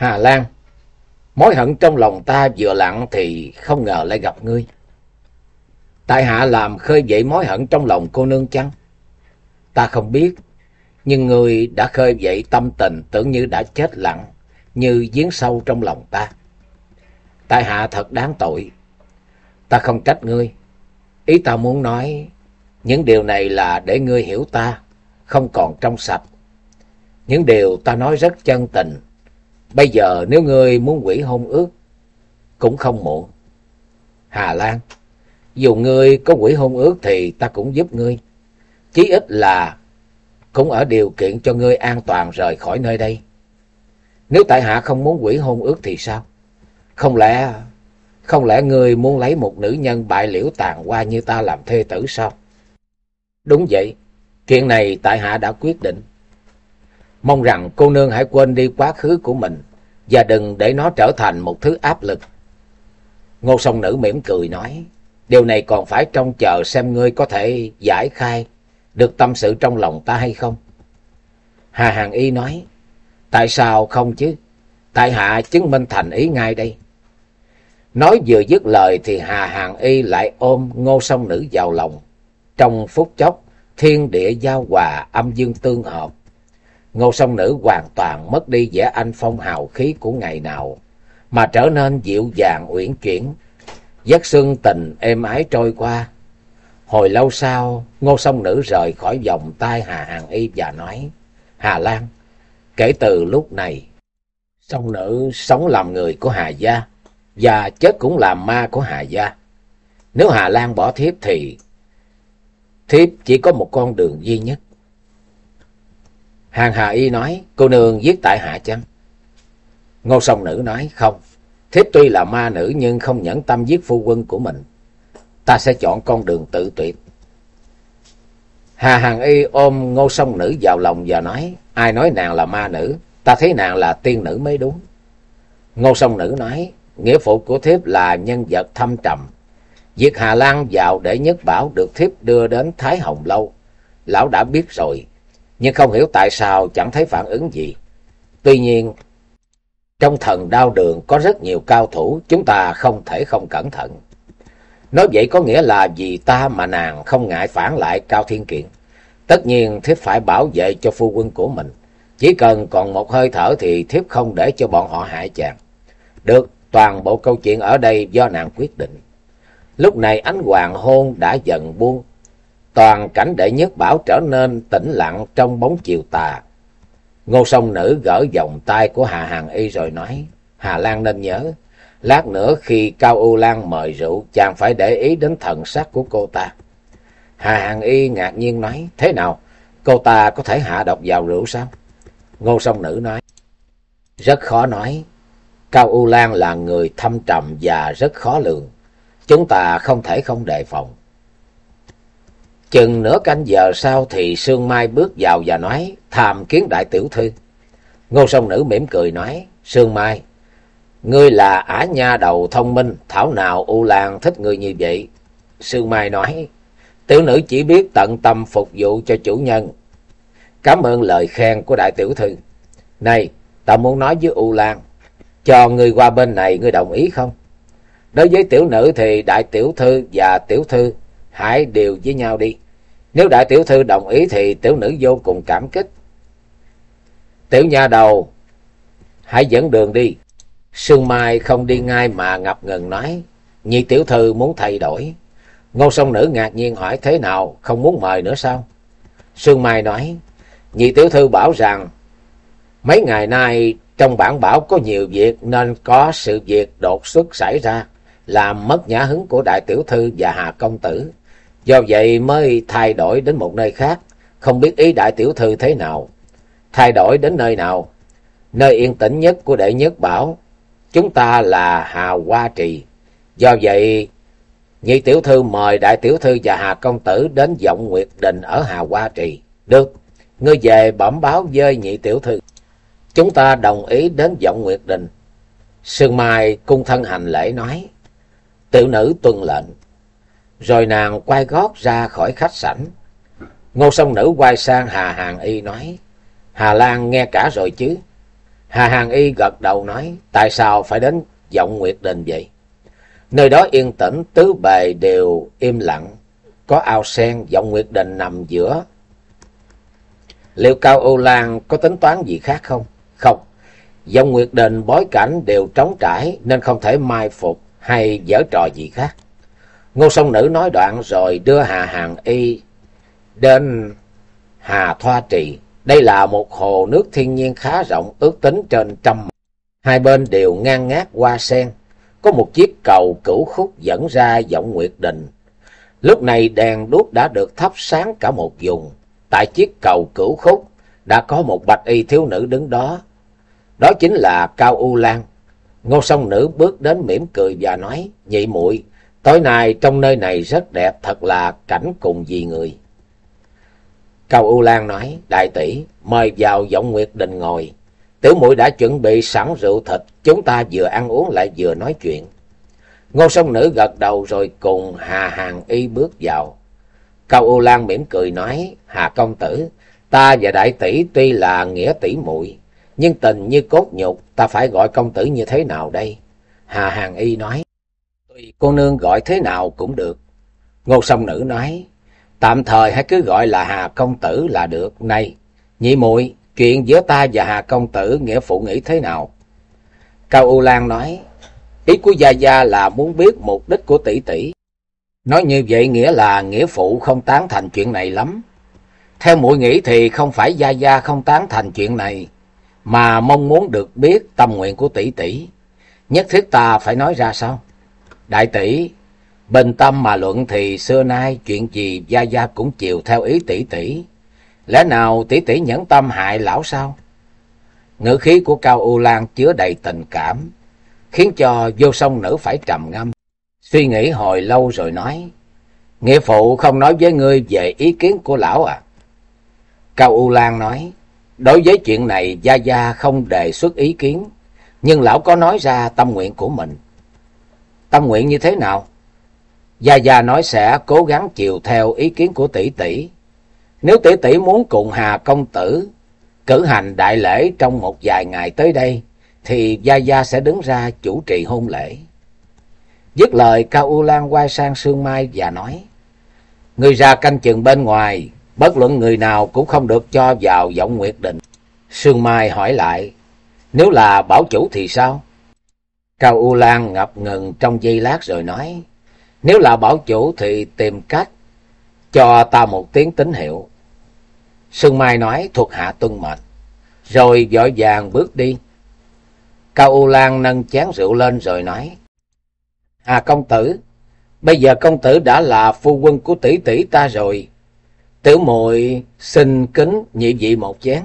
Hà Lan, mối hận trong lòng ta vừa lặng thì không ngờ lại gặp ngươi. Tại hạ làm khơi dậy mối hận trong lòng cô nương chăng? Ta không biết, nhưng ngươi đã khơi dậy tâm tình tưởng như đã chết lặng, như giếng sâu trong lòng ta. Tại hạ thật đáng tội. Ta không trách ngươi. Ý ta muốn nói, những điều này là để ngươi hiểu ta, không còn trong sạch. Những điều ta nói rất chân tình, Bây giờ nếu ngươi muốn quỷ hôn ước, cũng không muộn. Hà Lan, dù ngươi có quỷ hôn ước thì ta cũng giúp ngươi. Chí ít là cũng ở điều kiện cho ngươi an toàn rời khỏi nơi đây. Nếu tại hạ không muốn quỷ hôn ước thì sao? Không lẽ không lẽ ngươi muốn lấy một nữ nhân bại liễu tàn qua như ta làm thê tử sao? Đúng vậy, chuyện này tại hạ đã quyết định. Mong rằng cô nương hãy quên đi quá khứ của mình và đừng để nó trở thành một thứ áp lực. Ngô song nữ mỉm cười nói, điều này còn phải trông chờ xem ngươi có thể giải khai được tâm sự trong lòng ta hay không. Hà Hàng Y nói, tại sao không chứ? Tại hạ chứng minh thành ý ngay đây. Nói vừa dứt lời thì Hà Hàng Y lại ôm ngô song nữ vào lòng. Trong phút chốc, thiên địa giao hòa âm dương tương hợp. Ngô song nữ hoàn toàn mất đi vẻ anh phong hào khí của ngày nào, mà trở nên dịu dàng uyển chuyển, giấc xuân tình êm ái trôi qua. Hồi lâu sau, ngô song nữ rời khỏi vòng tay Hà Hàng Y và nói, Hà Lan, kể từ lúc này, song nữ sống làm người của Hà Gia, và chết cũng làm ma của Hà Gia. Nếu Hà Lan bỏ thiếp thì thiếp chỉ có một con đường duy nhất Hàng Hà Y nói, cô nương giết tại hạ chăng? Ngô Sông nữ nói, không. Thiếp tuy là ma nữ nhưng không nhẫn tâm giết phu quân của mình. Ta sẽ chọn con đường tự tuyệt. Hà Hàng Y ôm ngô Sông nữ vào lòng và nói, ai nói nàng là ma nữ, ta thấy nàng là tiên nữ mới đúng. Ngô Sông nữ nói, nghĩa phụ của thiếp là nhân vật thâm trầm. Việc Hà Lan vào để nhất bảo được thiếp đưa đến Thái Hồng Lâu. Lão đã biết rồi, nhưng không hiểu tại sao chẳng thấy phản ứng gì. Tuy nhiên, trong thần đao đường có rất nhiều cao thủ, chúng ta không thể không cẩn thận. Nói vậy có nghĩa là vì ta mà nàng không ngại phản lại Cao Thiên Kiện. Tất nhiên thiếp phải bảo vệ cho phu quân của mình. Chỉ cần còn một hơi thở thì thiếp không để cho bọn họ hại chàng. Được, toàn bộ câu chuyện ở đây do nàng quyết định. Lúc này ánh hoàng hôn đã dần buông, toàn cảnh đệ nhất bảo trở nên tĩnh lặng trong bóng chiều tà. Ngô sông nữ gỡ vòng tay của Hà Hàng Y rồi nói, Hà Lan nên nhớ, lát nữa khi Cao U Lan mời rượu, chàng phải để ý đến thần sắc của cô ta. Hà Hàng Y ngạc nhiên nói, thế nào, cô ta có thể hạ độc vào rượu sao? Ngô sông nữ nói, rất khó nói, Cao U Lan là người thâm trầm và rất khó lường, chúng ta không thể không đề phòng. Chừng nửa canh giờ sau thì Sương Mai bước vào và nói, tham kiến đại tiểu thư. Ngô sông nữ mỉm cười nói, Sương Mai, ngươi là ả nha đầu thông minh, thảo nào U Lan thích ngươi như vậy. Sương Mai nói, tiểu nữ chỉ biết tận tâm phục vụ cho chủ nhân. Cảm ơn lời khen của đại tiểu thư. Này, ta muốn nói với U Lan, cho ngươi qua bên này, ngươi đồng ý không? Đối với tiểu nữ thì đại tiểu thư và tiểu thư hãy đều với nhau đi. Nếu đại tiểu thư đồng ý thì tiểu nữ vô cùng cảm kích. Tiểu nha đầu, hãy dẫn đường đi. Sương Mai không đi ngay mà ngập ngừng nói, nhị tiểu thư muốn thay đổi. Ngô song nữ ngạc nhiên hỏi thế nào, không muốn mời nữa sao? Sương Mai nói, nhị tiểu thư bảo rằng, mấy ngày nay trong bản bảo có nhiều việc nên có sự việc đột xuất xảy ra, làm mất nhã hứng của đại tiểu thư và hà công tử Do vậy mới thay đổi đến một nơi khác, không biết ý đại tiểu thư thế nào. Thay đổi đến nơi nào? Nơi yên tĩnh nhất của đệ nhất bảo, chúng ta là Hà Hoa Trì. Do vậy, nhị tiểu thư mời đại tiểu thư và Hà Công Tử đến vọng Nguyệt Đình ở Hà Hoa Trì. Được, ngươi về bẩm báo với nhị tiểu thư. Chúng ta đồng ý đến vọng Nguyệt Đình. Sương Mai cung thân hành lễ nói, tiểu nữ tuân lệnh. Rồi nàng quay gót ra khỏi khách sảnh. Ngô sông nữ quay sang Hà Hàng Y nói, Hà Lan nghe cả rồi chứ. Hà Hàng Y gật đầu nói, tại sao phải đến giọng Nguyệt Đình vậy? Nơi đó yên tĩnh, tứ bề đều im lặng, có ao sen, giọng Nguyệt Đình nằm giữa. Liệu Cao Âu Lan có tính toán gì khác không? Không. Dòng Nguyệt Đình bối cảnh đều trống trải nên không thể mai phục hay giở trò gì khác. Ngô sông nữ nói đoạn rồi đưa Hà Hàng Y đến Hà Thoa Trì. Đây là một hồ nước thiên nhiên khá rộng, ước tính trên trăm. Hai bên đều ngang ngát hoa sen. Có một chiếc cầu cửu khúc dẫn ra giọng Nguyệt Đình. Lúc này đèn đuốc đã được thắp sáng cả một vùng. Tại chiếc cầu cửu khúc đã có một bạch y thiếu nữ đứng đó. Đó chính là Cao U Lan. Ngô Sông nữ bước đến mỉm cười và nói, nhị muội tối nay trong nơi này rất đẹp, thật là cảnh cùng vì người. Cao U Lan nói, đại tỷ, mời vào giọng Nguyệt Đình ngồi. Tiểu muội đã chuẩn bị sẵn rượu thịt, chúng ta vừa ăn uống lại vừa nói chuyện. Ngô song nữ gật đầu rồi cùng Hà Hàng Y bước vào. Cao U Lan mỉm cười nói, Hà công tử, ta và đại tỷ tuy là nghĩa tỷ muội nhưng tình như cốt nhục, ta phải gọi công tử như thế nào đây? Hà Hàng Y nói, tùy cô nương gọi thế nào cũng được. Ngô song nữ nói, tạm thời hãy cứ gọi là Hà công tử là được. Này, nhị muội chuyện giữa ta và Hà công tử nghĩa phụ nghĩ thế nào? Cao U Lan nói, ý của Gia Gia là muốn biết mục đích của tỷ tỷ. Nói như vậy nghĩa là nghĩa phụ không tán thành chuyện này lắm. Theo muội nghĩ thì không phải Gia Gia không tán thành chuyện này, mà mong muốn được biết tâm nguyện của tỷ tỷ. Nhất thiết ta phải nói ra sao? Đại tỷ, bình tâm mà luận thì xưa nay chuyện gì Gia Gia cũng chiều theo ý tỷ tỷ. Lẽ nào tỷ tỷ nhẫn tâm hại lão sao? Ngữ khí của Cao U Lan chứa đầy tình cảm, khiến cho vô song nữ phải trầm ngâm. Suy nghĩ hồi lâu rồi nói, Nghĩa phụ không nói với ngươi về ý kiến của lão à? Cao U Lan nói, đối với chuyện này Gia Gia không đề xuất ý kiến, nhưng lão có nói ra tâm nguyện của mình. Tâm nguyện như thế nào? Gia Gia nói sẽ cố gắng chiều theo ý kiến của tỷ tỷ. Nếu tỷ tỷ muốn cùng Hà Công Tử cử hành đại lễ trong một vài ngày tới đây, thì Gia Gia sẽ đứng ra chủ trì hôn lễ. Dứt lời Cao U Lan quay sang Sương Mai và nói, Người ra canh chừng bên ngoài, bất luận người nào cũng không được cho vào giọng Nguyệt Định. Sương Mai hỏi lại, nếu là bảo chủ thì sao? Cao U Lan ngập ngừng trong giây lát rồi nói, nếu là bảo chủ thì tìm cách cho ta một tiếng tín hiệu. Sương Mai nói thuộc hạ tuân mệnh, rồi vội vàng bước đi. Cao U Lan nâng chén rượu lên rồi nói, À công tử, bây giờ công tử đã là phu quân của tỷ tỷ ta rồi. Tiểu muội xin kính nhị vị một chén.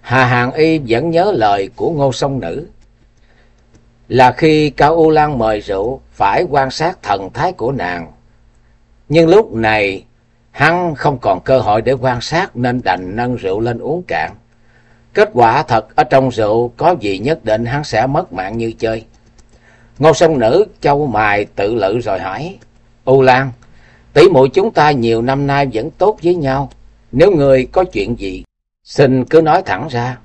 Hà Hàng Y vẫn nhớ lời của ngô song nữ. Là khi Cao U Lan mời rượu, phải quan sát thần thái của nàng. Nhưng lúc này, hắn không còn cơ hội để quan sát nên đành nâng rượu lên uống cạn. Kết quả thật ở trong rượu có gì nhất định hắn sẽ mất mạng như chơi. Ngô sông nữ châu mài tự lự rồi hỏi. U Lan, tỷ muội chúng ta nhiều năm nay vẫn tốt với nhau. Nếu người có chuyện gì, xin cứ nói thẳng ra.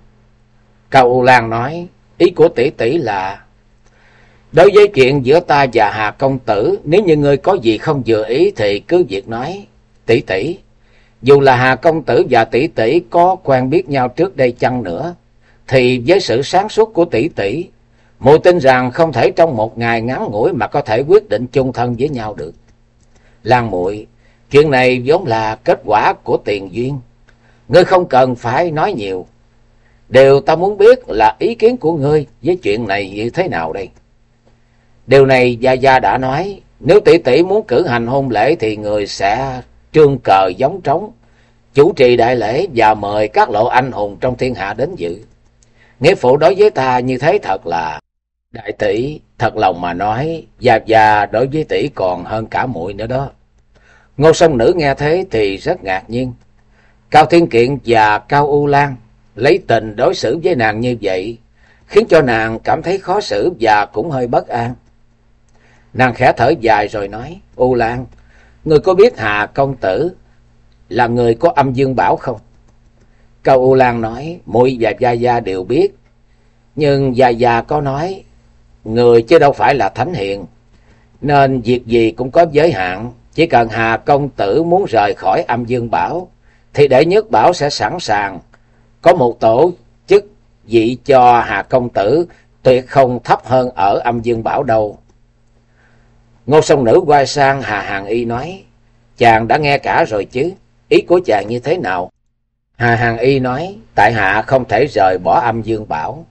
Cao U Lan nói, ý của tỷ tỷ là... Đối với chuyện giữa ta và Hà Công Tử, nếu như ngươi có gì không vừa ý thì cứ việc nói. Tỷ tỷ, dù là Hà Công Tử và tỷ tỷ có quen biết nhau trước đây chăng nữa, thì với sự sáng suốt của tỷ tỷ, Mụ tin rằng không thể trong một ngày ngắn ngủi mà có thể quyết định chung thân với nhau được. Lan muội chuyện này vốn là kết quả của tiền duyên. Ngươi không cần phải nói nhiều. Điều ta muốn biết là ý kiến của ngươi với chuyện này như thế nào đây? Điều này Gia Gia đã nói, Nếu tỷ tỷ muốn cử hành hôn lễ thì người sẽ trương cờ giống trống, chủ trì đại lễ và mời các lộ anh hùng trong thiên hạ đến dự. Nghĩa phụ đối với ta như thế thật là đại tỷ, thật lòng mà nói, Gia Gia đối với tỷ còn hơn cả muội nữa đó. Ngô sông nữ nghe thế thì rất ngạc nhiên. Cao Thiên Kiện và Cao U Lan lấy tình đối xử với nàng như vậy, khiến cho nàng cảm thấy khó xử và cũng hơi bất an. Nàng khẽ thở dài rồi nói, U Lan, người có biết Hà Công Tử là người có âm dương bảo không? Cao U Lan nói, muội và Gia Gia đều biết, nhưng Gia Gia có nói, người chứ đâu phải là thánh hiền, nên việc gì cũng có giới hạn, chỉ cần Hà Công Tử muốn rời khỏi âm dương bảo, thì đệ nhất bảo sẽ sẵn sàng có một tổ chức vị cho Hà Công Tử tuyệt không thấp hơn ở âm dương bảo đâu. Ngô sông nữ quay sang Hà Hàng Y nói, chàng đã nghe cả rồi chứ, ý của chàng như thế nào? Hà Hàng Y nói, tại hạ không thể rời bỏ âm dương bảo.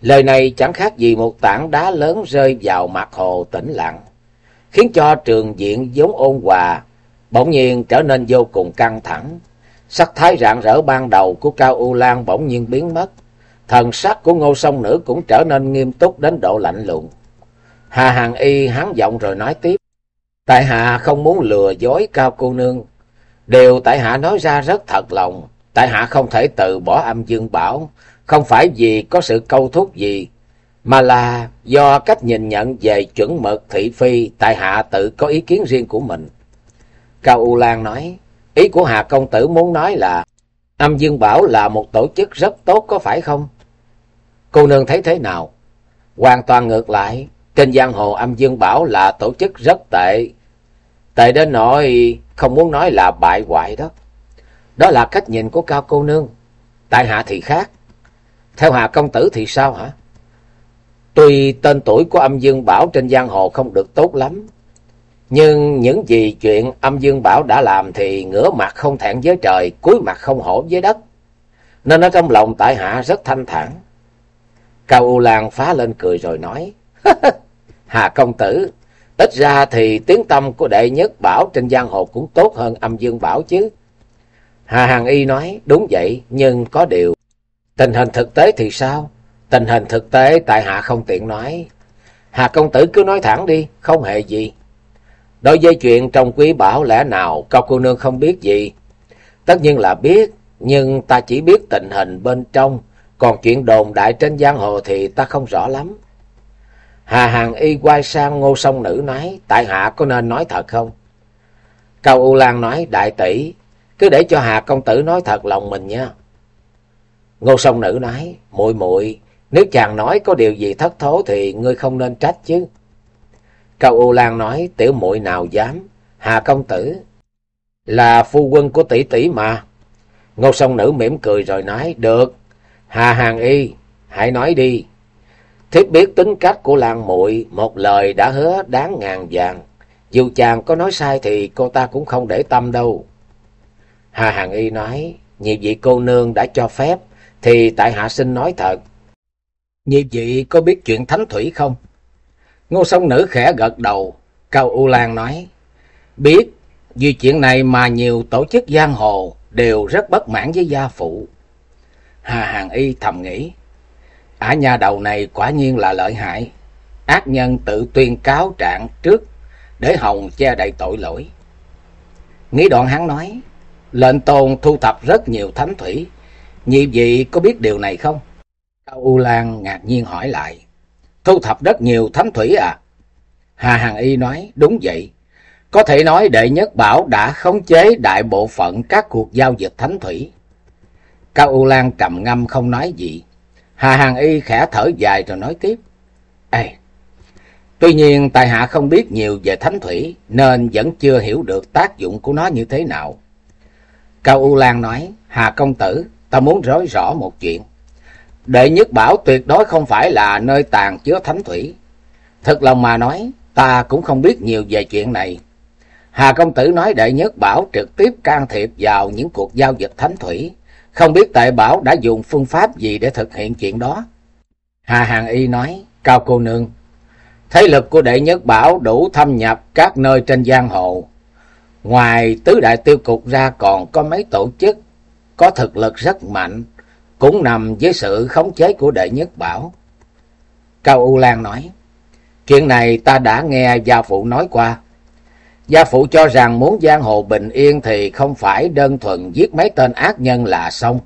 Lời này chẳng khác gì một tảng đá lớn rơi vào mặt hồ tĩnh lặng, khiến cho trường diện vốn ôn hòa, bỗng nhiên trở nên vô cùng căng thẳng. Sắc thái rạng rỡ ban đầu của Cao U Lan bỗng nhiên biến mất, thần sắc của ngô sông nữ cũng trở nên nghiêm túc đến độ lạnh lùng. Hà Hàng Y hắn giọng rồi nói tiếp. Tại hạ không muốn lừa dối cao cô nương. Điều tại hạ nói ra rất thật lòng. Tại hạ không thể từ bỏ âm dương bảo. Không phải vì có sự câu thúc gì. Mà là do cách nhìn nhận về chuẩn mực thị phi. Tại hạ tự có ý kiến riêng của mình. Cao U Lan nói. Ý của Hà Công Tử muốn nói là. Âm Dương Bảo là một tổ chức rất tốt có phải không? Cô nương thấy thế nào? Hoàn toàn ngược lại, trên giang hồ âm dương bảo là tổ chức rất tệ. Tệ đến nỗi không muốn nói là bại hoại đó. Đó là cách nhìn của Cao cô nương. Tại hạ thì khác. Theo Hà công tử thì sao hả? Tuy tên tuổi của âm dương bảo trên giang hồ không được tốt lắm. Nhưng những gì chuyện âm dương bảo đã làm thì ngửa mặt không thẹn với trời, cúi mặt không hổ với đất. Nên ở trong lòng tại hạ rất thanh thản. Cao U Lan phá lên cười rồi nói. Hà công tử, tích ra thì tiếng tâm của đệ nhất bảo trên giang hồ cũng tốt hơn âm dương bảo chứ. Hà Hàng Y nói, đúng vậy, nhưng có điều. Tình hình thực tế thì sao? Tình hình thực tế tại hạ không tiện nói. Hà công tử cứ nói thẳng đi, không hề gì. Đối với chuyện trong quý bảo lẽ nào cao cô nương không biết gì? Tất nhiên là biết, nhưng ta chỉ biết tình hình bên trong, còn chuyện đồn đại trên giang hồ thì ta không rõ lắm. Hà Hàng Y quay sang ngô sông nữ nói, tại hạ có nên nói thật không? Cao U Lan nói, đại tỷ, cứ để cho Hà công tử nói thật lòng mình nha. Ngô sông nữ nói, muội muội nếu chàng nói có điều gì thất thố thì ngươi không nên trách chứ. Cao U Lan nói, tiểu muội nào dám, Hà công tử là phu quân của tỷ tỷ mà. Ngô sông nữ mỉm cười rồi nói, được, Hà Hàng Y, hãy nói đi. Thiếp biết tính cách của Lan muội một lời đã hứa đáng ngàn vàng. Dù chàng có nói sai thì cô ta cũng không để tâm đâu. Hà Hàng Y nói, nhị vị cô nương đã cho phép, thì tại hạ xin nói thật. Nhị vị có biết chuyện thánh thủy không? Ngô sông nữ khẽ gật đầu, Cao U Lan nói, biết, vì chuyện này mà nhiều tổ chức giang hồ đều rất bất mãn với gia phụ. Hà Hàng Y thầm nghĩ, Ả nhà đầu này quả nhiên là lợi hại. Ác nhân tự tuyên cáo trạng trước để Hồng che đậy tội lỗi. Nghĩ đoạn hắn nói, lệnh tôn thu thập rất nhiều thánh thủy. Nhị vị có biết điều này không? Cao U Lan ngạc nhiên hỏi lại, thu thập rất nhiều thánh thủy à? Hà Hằng Y nói, đúng vậy. Có thể nói đệ nhất bảo đã khống chế đại bộ phận các cuộc giao dịch thánh thủy. Cao U Lan trầm ngâm không nói gì. Hà Hàng Y khẽ thở dài rồi nói tiếp. Ê, tuy nhiên tài hạ không biết nhiều về thánh thủy nên vẫn chưa hiểu được tác dụng của nó như thế nào. Cao U Lan nói, Hà Công Tử, ta muốn nói rõ một chuyện. Đệ nhất bảo tuyệt đối không phải là nơi tàn chứa thánh thủy. Thật lòng mà nói, ta cũng không biết nhiều về chuyện này. Hà Công Tử nói đệ nhất bảo trực tiếp can thiệp vào những cuộc giao dịch thánh thủy không biết Tệ bảo đã dùng phương pháp gì để thực hiện chuyện đó. Hà Hàng Y nói, Cao cô nương, Thế lực của đệ nhất bảo đủ thâm nhập các nơi trên giang hồ. Ngoài tứ đại tiêu cục ra còn có mấy tổ chức có thực lực rất mạnh, cũng nằm dưới sự khống chế của đệ nhất bảo. Cao U Lan nói, chuyện này ta đã nghe gia phụ nói qua. Gia phụ cho rằng muốn giang hồ bình yên thì không phải đơn thuần giết mấy tên ác nhân là xong,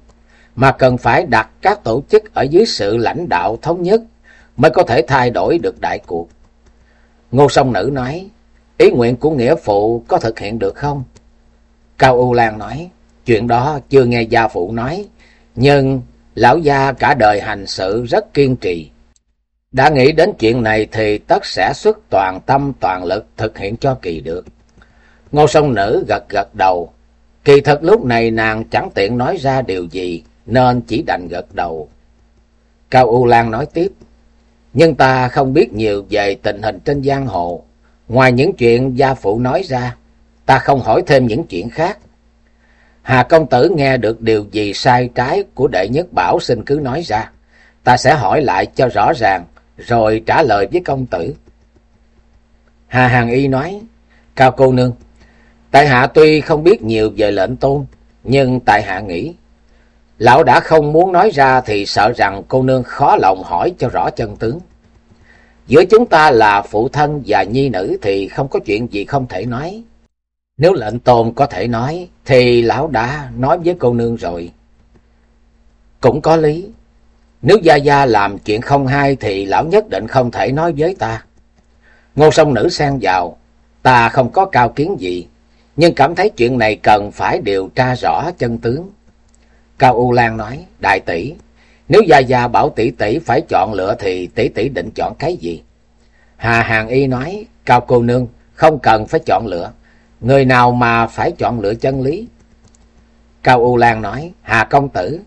mà cần phải đặt các tổ chức ở dưới sự lãnh đạo thống nhất mới có thể thay đổi được đại cuộc. Ngô Song Nữ nói, ý nguyện của nghĩa phụ có thực hiện được không? Cao U Lan nói, chuyện đó chưa nghe gia phụ nói, nhưng lão gia cả đời hành sự rất kiên trì. Đã nghĩ đến chuyện này thì tất sẽ xuất toàn tâm toàn lực thực hiện cho kỳ được. Ngô sông nữ gật gật đầu. Kỳ thật lúc này nàng chẳng tiện nói ra điều gì nên chỉ đành gật đầu. Cao U Lan nói tiếp. Nhưng ta không biết nhiều về tình hình trên giang hồ. Ngoài những chuyện gia phụ nói ra, ta không hỏi thêm những chuyện khác. Hà công tử nghe được điều gì sai trái của đệ nhất bảo xin cứ nói ra. Ta sẽ hỏi lại cho rõ ràng, rồi trả lời với công tử. Hà Hàng Y nói, Cao cô nương, tại hạ tuy không biết nhiều về lệnh tôn, nhưng tại hạ nghĩ, lão đã không muốn nói ra thì sợ rằng cô nương khó lòng hỏi cho rõ chân tướng. Giữa chúng ta là phụ thân và nhi nữ thì không có chuyện gì không thể nói. Nếu lệnh tôn có thể nói, thì lão đã nói với cô nương rồi. Cũng có lý. Nếu Gia Gia làm chuyện không hay thì lão nhất định không thể nói với ta. Ngô sông nữ xen vào, ta không có cao kiến gì, nhưng cảm thấy chuyện này cần phải điều tra rõ chân tướng. Cao U Lan nói, đại tỷ, nếu Gia Gia bảo tỷ tỷ phải chọn lựa thì tỷ tỷ định chọn cái gì? Hà Hàng Y nói, Cao cô nương, không cần phải chọn lựa. Người nào mà phải chọn lựa chân lý? Cao U Lan nói, Hà công tử,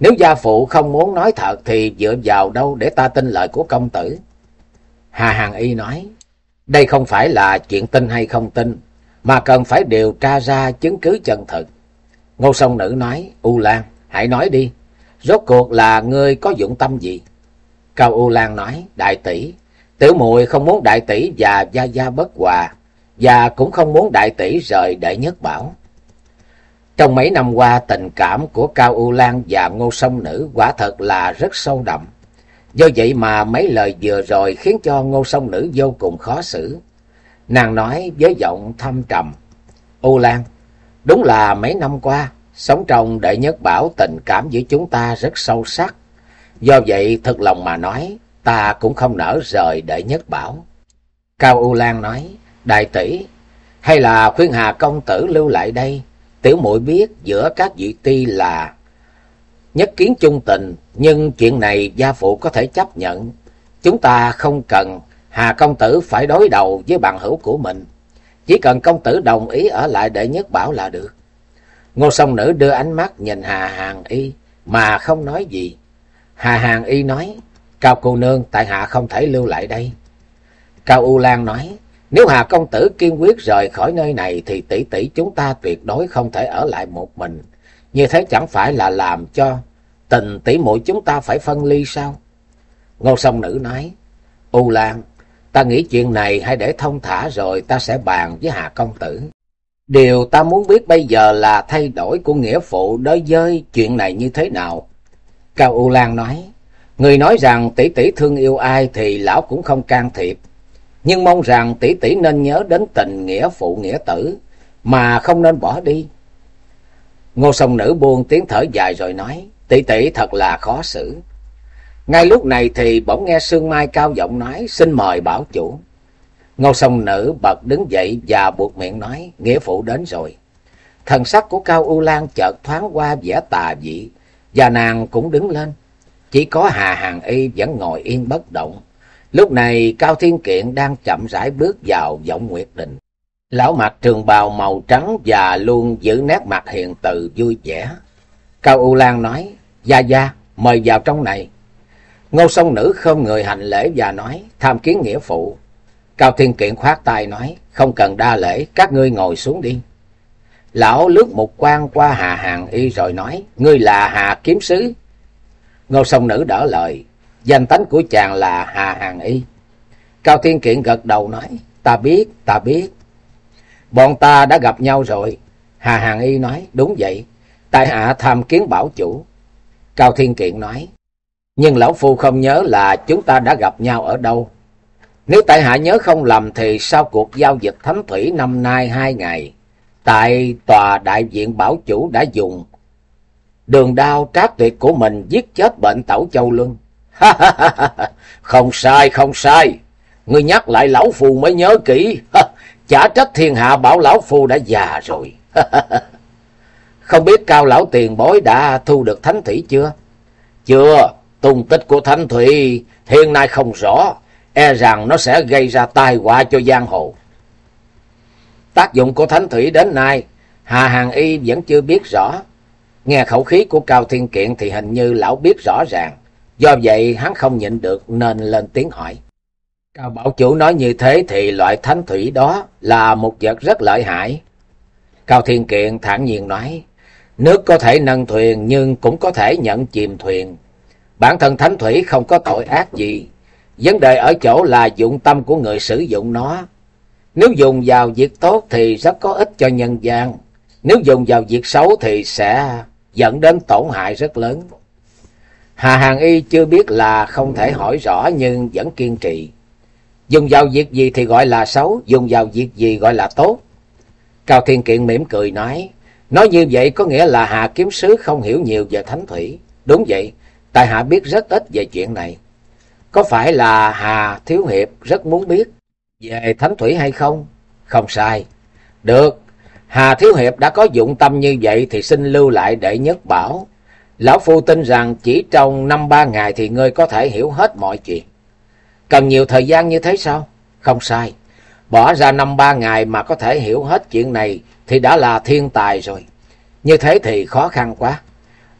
nếu gia phụ không muốn nói thật thì dựa vào đâu để ta tin lời của công tử? Hà Hàng Y nói, đây không phải là chuyện tin hay không tin, mà cần phải điều tra ra chứng cứ chân thực. Ngô Sông Nữ nói, U Lan, hãy nói đi, rốt cuộc là ngươi có dụng tâm gì? Cao U Lan nói, đại tỷ, tiểu muội không muốn đại tỷ và gia gia bất hòa, và cũng không muốn đại tỷ rời đệ nhất bảo. Trong mấy năm qua, tình cảm của Cao U Lan và Ngô Sông Nữ quả thật là rất sâu đậm. Do vậy mà mấy lời vừa rồi khiến cho Ngô Sông Nữ vô cùng khó xử. Nàng nói với giọng thâm trầm. U Lan, đúng là mấy năm qua, sống trong đệ nhất bảo tình cảm giữa chúng ta rất sâu sắc. Do vậy, thật lòng mà nói, ta cũng không nỡ rời đệ nhất bảo. Cao U Lan nói, đại tỷ, hay là khuyên Hà công tử lưu lại đây? Tiểu muội biết giữa các vị ti là nhất kiến chung tình, nhưng chuyện này gia phụ có thể chấp nhận. Chúng ta không cần Hà công tử phải đối đầu với bằng hữu của mình. Chỉ cần công tử đồng ý ở lại để nhất bảo là được. Ngô Sông nữ đưa ánh mắt nhìn Hà Hàng Y mà không nói gì. Hà Hàng Y nói, Cao cô nương tại hạ không thể lưu lại đây. Cao U Lan nói, nếu Hà công tử kiên quyết rời khỏi nơi này thì tỷ tỷ chúng ta tuyệt đối không thể ở lại một mình. Như thế chẳng phải là làm cho tình tỷ muội chúng ta phải phân ly sao? Ngô song nữ nói, U Lan, ta nghĩ chuyện này hãy để thông thả rồi ta sẽ bàn với Hà công tử. Điều ta muốn biết bây giờ là thay đổi của nghĩa phụ đối với chuyện này như thế nào. Cao U Lan nói, người nói rằng tỷ tỷ thương yêu ai thì lão cũng không can thiệp nhưng mong rằng tỷ tỷ nên nhớ đến tình nghĩa phụ nghĩa tử, mà không nên bỏ đi. Ngô sông nữ buông tiếng thở dài rồi nói, tỷ tỷ thật là khó xử. Ngay lúc này thì bỗng nghe Sương Mai cao giọng nói, xin mời bảo chủ. Ngô sông nữ bật đứng dậy và buộc miệng nói, nghĩa phụ đến rồi. Thần sắc của Cao U Lan chợt thoáng qua vẻ tà dị, và nàng cũng đứng lên. Chỉ có Hà Hàng Y vẫn ngồi yên bất động, Lúc này Cao Thiên Kiện đang chậm rãi bước vào giọng Nguyệt Đình. Lão mặc trường bào màu trắng và luôn giữ nét mặt hiền từ vui vẻ. Cao U Lan nói, Gia Gia, mời vào trong này. Ngô sông nữ không người hành lễ và nói, tham kiến nghĩa phụ. Cao Thiên Kiện khoát tay nói, không cần đa lễ, các ngươi ngồi xuống đi. Lão lướt một quan qua Hà Hàng Y rồi nói, ngươi là Hà Kiếm Sứ. Ngô sông nữ đỡ lời, Danh tánh của chàng là Hà Hàng Y. Cao Thiên Kiện gật đầu nói, ta biết, ta biết. Bọn ta đã gặp nhau rồi. Hà Hàng Y nói, đúng vậy, tại hạ tham kiến bảo chủ. Cao Thiên Kiện nói, nhưng lão phu không nhớ là chúng ta đã gặp nhau ở đâu. Nếu tại hạ nhớ không lầm thì sau cuộc giao dịch thánh thủy năm nay hai ngày, tại tòa đại viện bảo chủ đã dùng đường đao trác tuyệt của mình giết chết bệnh tẩu châu luân. không sai, không sai. Ngươi nhắc lại lão phù mới nhớ kỹ. Chả trách thiên hạ bảo lão phù đã già rồi. không biết cao lão tiền bối đã thu được thánh thủy chưa? Chưa, tung tích của thánh thủy hiện nay không rõ. E rằng nó sẽ gây ra tai họa cho giang hồ. Tác dụng của thánh thủy đến nay, Hà Hàng Y vẫn chưa biết rõ. Nghe khẩu khí của Cao Thiên Kiện thì hình như lão biết rõ ràng. Do vậy hắn không nhịn được nên lên tiếng hỏi. Cao Bảo Chủ nói như thế thì loại thánh thủy đó là một vật rất lợi hại. Cao Thiên Kiện thản nhiên nói, nước có thể nâng thuyền nhưng cũng có thể nhận chìm thuyền. Bản thân thánh thủy không có tội ác gì. Vấn đề ở chỗ là dụng tâm của người sử dụng nó. Nếu dùng vào việc tốt thì rất có ích cho nhân gian. Nếu dùng vào việc xấu thì sẽ dẫn đến tổn hại rất lớn. Hà Hàng Y chưa biết là không thể hỏi rõ nhưng vẫn kiên trì. Dùng vào việc gì thì gọi là xấu, dùng vào việc gì gọi là tốt. Cao Thiên Kiện mỉm cười nói, nói như vậy có nghĩa là Hà Kiếm Sứ không hiểu nhiều về thánh thủy. Đúng vậy, tại Hạ biết rất ít về chuyện này. Có phải là Hà Thiếu Hiệp rất muốn biết về thánh thủy hay không? Không sai. Được, Hà Thiếu Hiệp đã có dụng tâm như vậy thì xin lưu lại để nhất bảo. Lão Phu tin rằng chỉ trong năm ba ngày thì ngươi có thể hiểu hết mọi chuyện. Cần nhiều thời gian như thế sao? Không sai. Bỏ ra năm ba ngày mà có thể hiểu hết chuyện này thì đã là thiên tài rồi. Như thế thì khó khăn quá.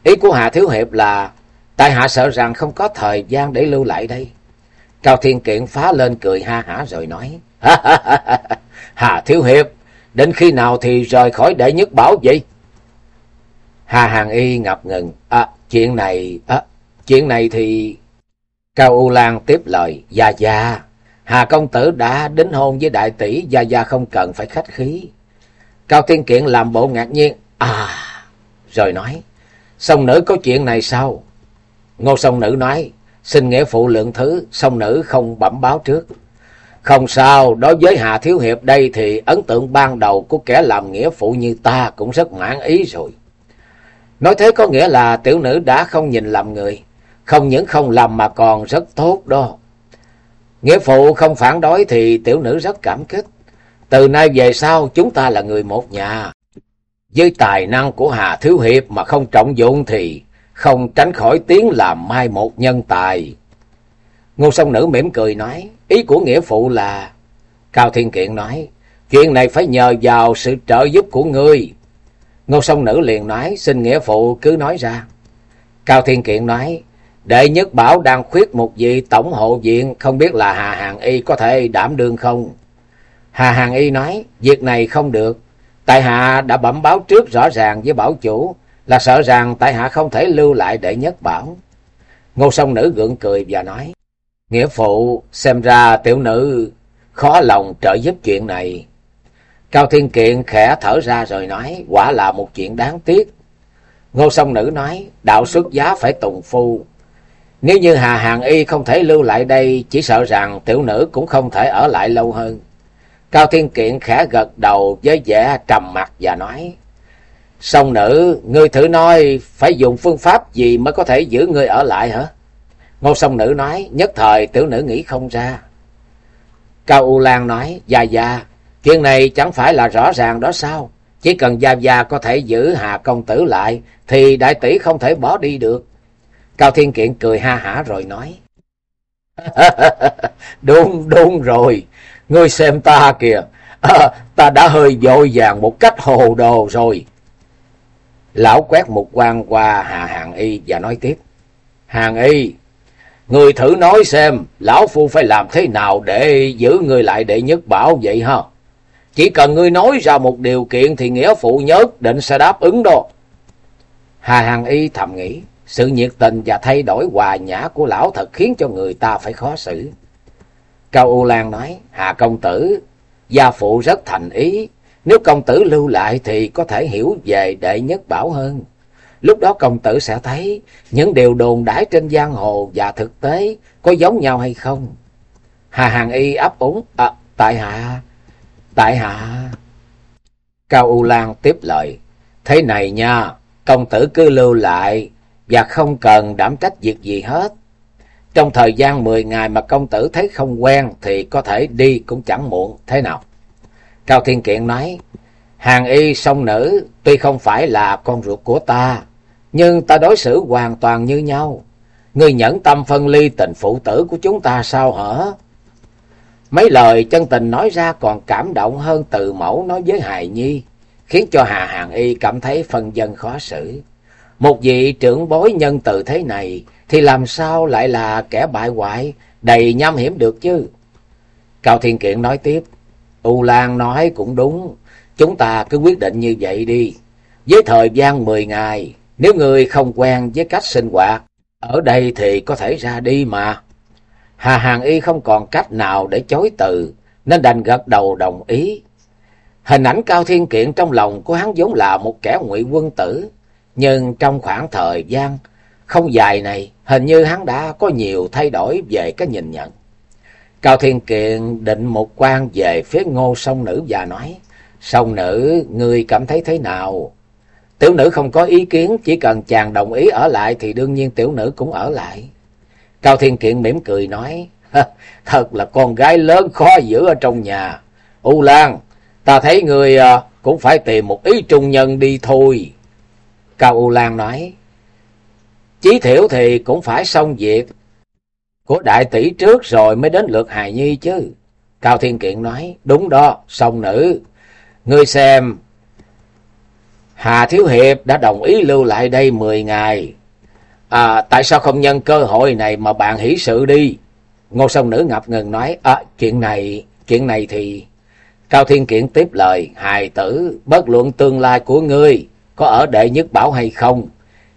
Ý của hạ Thiếu Hiệp là tại hạ sợ rằng không có thời gian để lưu lại đây. Cao Thiên Kiện phá lên cười ha hả rồi nói. Hà Thiếu Hiệp, đến khi nào thì rời khỏi đệ nhất bảo vậy? Hà Hàng Y ngập ngừng. À, chuyện này, à, chuyện này thì... Cao U Lan tiếp lời. Gia Gia, Hà Công Tử đã đính hôn với đại tỷ, Gia Gia không cần phải khách khí. Cao Thiên Kiện làm bộ ngạc nhiên. À, rồi nói. Song nữ có chuyện này sao? Ngô song nữ nói. Xin nghĩa phụ lượng thứ, song nữ không bẩm báo trước. Không sao, đối với Hà Thiếu Hiệp đây thì ấn tượng ban đầu của kẻ làm nghĩa phụ như ta cũng rất mãn ý rồi. Nói thế có nghĩa là tiểu nữ đã không nhìn lầm người. Không những không lầm mà còn rất tốt đó. Nghĩa phụ không phản đối thì tiểu nữ rất cảm kích. Từ nay về sau chúng ta là người một nhà. Với tài năng của Hà Thiếu Hiệp mà không trọng dụng thì không tránh khỏi tiếng làm mai một nhân tài. Ngô sông nữ mỉm cười nói, ý của nghĩa phụ là... Cao Thiên Kiện nói, chuyện này phải nhờ vào sự trợ giúp của ngươi. Ngô sông nữ liền nói, xin nghĩa phụ cứ nói ra. Cao Thiên Kiện nói, đệ nhất bảo đang khuyết một vị tổng hộ viện, không biết là Hà Hàng Y có thể đảm đương không? Hà Hàng Y nói, việc này không được. Tại hạ đã bẩm báo trước rõ ràng với bảo chủ, là sợ rằng tại hạ không thể lưu lại đệ nhất bảo. Ngô sông nữ gượng cười và nói, Nghĩa phụ, xem ra tiểu nữ khó lòng trợ giúp chuyện này. Cao Thiên Kiện khẽ thở ra rồi nói, quả là một chuyện đáng tiếc. Ngô Song nữ nói, đạo xuất giá phải tùng phu. Nếu như Hà Hàng Y không thể lưu lại đây, chỉ sợ rằng tiểu nữ cũng không thể ở lại lâu hơn. Cao Thiên Kiện khẽ gật đầu với vẻ trầm mặt và nói, Song nữ, ngươi thử nói phải dùng phương pháp gì mới có thể giữ ngươi ở lại hả? Ngô Song nữ nói, nhất thời tiểu nữ nghĩ không ra. Cao U Lan nói, dạ dạ, chuyện này chẳng phải là rõ ràng đó sao? Chỉ cần Gia Gia có thể giữ Hà Công Tử lại, thì đại tỷ không thể bỏ đi được. Cao Thiên Kiện cười ha hả rồi nói. đúng, đúng rồi. Ngươi xem ta kìa. À, ta đã hơi dội vàng một cách hồ đồ rồi. Lão quét một quan qua Hà Hàng Y và nói tiếp. Hàng Y, Người thử nói xem, lão phu phải làm thế nào để giữ người lại đệ nhất bảo vậy ha? Chỉ cần ngươi nói ra một điều kiện thì nghĩa phụ nhất định sẽ đáp ứng đó. Hà Hàng Y thầm nghĩ, sự nhiệt tình và thay đổi hòa nhã của lão thật khiến cho người ta phải khó xử. Cao U Lan nói, Hà công tử, gia phụ rất thành ý, nếu công tử lưu lại thì có thể hiểu về đệ nhất bảo hơn. Lúc đó công tử sẽ thấy những điều đồn đãi trên giang hồ và thực tế có giống nhau hay không. Hà Hàng Y ấp úng, à, tại hạ, tại hạ. Cao U Lan tiếp lời, thế này nha, công tử cứ lưu lại và không cần đảm trách việc gì hết. Trong thời gian 10 ngày mà công tử thấy không quen thì có thể đi cũng chẳng muộn, thế nào? Cao Thiên Kiện nói, Hàng y song nữ tuy không phải là con ruột của ta, nhưng ta đối xử hoàn toàn như nhau. Người nhẫn tâm phân ly tình phụ tử của chúng ta sao hở? Mấy lời chân tình nói ra còn cảm động hơn từ mẫu nói với Hài Nhi, khiến cho Hà Hàng Y cảm thấy phân dân khó xử. Một vị trưởng bối nhân từ thế này thì làm sao lại là kẻ bại hoại, đầy nham hiểm được chứ? Cao Thiên Kiện nói tiếp, U Lan nói cũng đúng, chúng ta cứ quyết định như vậy đi. Với thời gian 10 ngày, nếu người không quen với cách sinh hoạt, ở đây thì có thể ra đi mà. Hà Hàng Y không còn cách nào để chối từ, nên đành gật đầu đồng ý. Hình ảnh Cao Thiên Kiện trong lòng của hắn vốn là một kẻ ngụy quân tử, nhưng trong khoảng thời gian không dài này, hình như hắn đã có nhiều thay đổi về cái nhìn nhận. Cao Thiên Kiện định một quan về phía ngô sông nữ và nói, Sông nữ, ngươi cảm thấy thế nào? Tiểu nữ không có ý kiến, chỉ cần chàng đồng ý ở lại thì đương nhiên tiểu nữ cũng ở lại. Cao Thiên Kiện mỉm cười nói, thật là con gái lớn khó giữ ở trong nhà. U Lan, ta thấy người à, cũng phải tìm một ý trung nhân đi thôi. Cao U Lan nói, chí thiểu thì cũng phải xong việc của đại tỷ trước rồi mới đến lượt hài nhi chứ. Cao Thiên Kiện nói, đúng đó, song nữ. Ngươi xem, Hà Thiếu Hiệp đã đồng ý lưu lại đây 10 ngày. À, tại sao không nhân cơ hội này mà bạn hỷ sự đi? Ngô Sông nữ ngập ngừng nói, à, chuyện này, chuyện này thì... Cao Thiên Kiện tiếp lời, hài tử, bất luận tương lai của ngươi, có ở đệ nhất bảo hay không,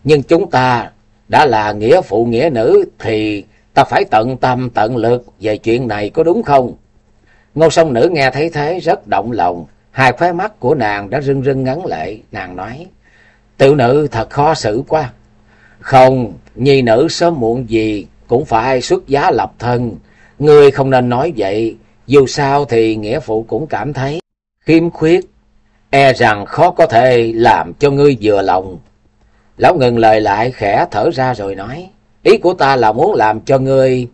nhưng chúng ta đã là nghĩa phụ nghĩa nữ thì ta phải tận tâm tận lực về chuyện này có đúng không? Ngô Sông nữ nghe thấy thế rất động lòng, hai khóe mắt của nàng đã rưng rưng ngấn lệ, nàng nói, tiểu nữ thật khó xử quá. Không, nhi nữ sớm muộn gì cũng phải xuất giá lập thân, ngươi không nên nói vậy, dù sao thì nghĩa phụ cũng cảm thấy khiếm khuyết, e rằng khó có thể làm cho ngươi vừa lòng. Lão ngừng lời lại khẽ thở ra rồi nói, ý của ta là muốn làm cho ngươi